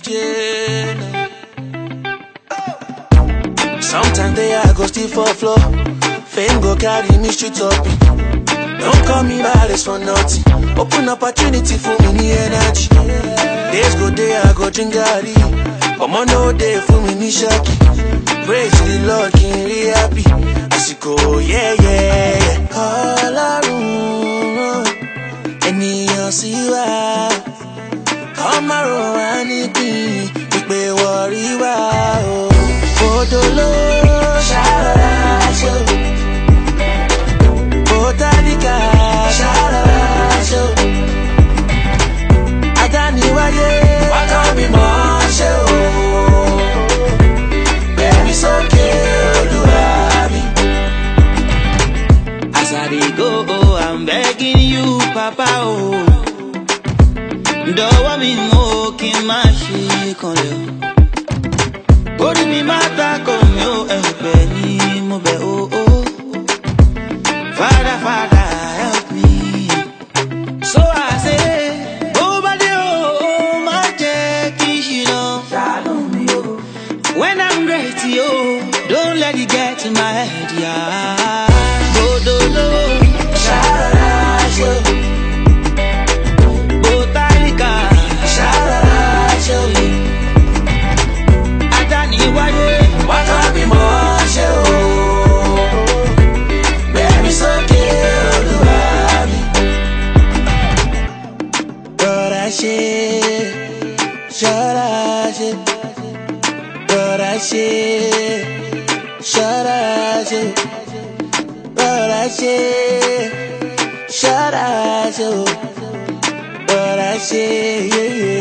jane. Sometimes they I go still for floor. Fame go carry me straight up. Don't call me virus for nothing. Open opportunity for me ni energy. Days go day I go drink gari. Omo no day for me ni shaki. Praise the Lord, King really happy. Asiko, yeah, yeah, yeah. Ọlọ́run ẹnìyàn sí wa ọmọrò wá ní pín ìpè wọ̀rí wá o. Odò ló ṣàrọ̀ aṣọ. Bótáníkà ṣàrọ̀ aṣọ. Adániwáyé wákọ̀ bímọ ṣe o. Bẹ́ẹ̀ni sókè olúwa mi. As I dey go, I'm begging you, Papa o. Oh dọ́wọ́ mi mú o kí n má ṣe kanlẹ̀ o. Orí mi má tako mi ó ẹ̀fẹ̀ ni mo bẹ̀ o. Father, Father, help me. So I say. When I'm great, yo, don't let it get to my head, yeah. Sharaje, Barashe, Sharaje, Barashe, Sharaje, Barashe, yeah, yeah.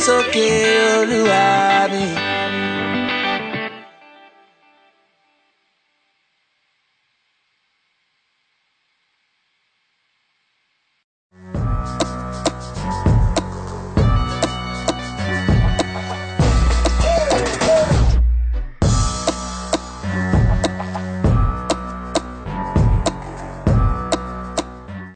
そけるわ。雨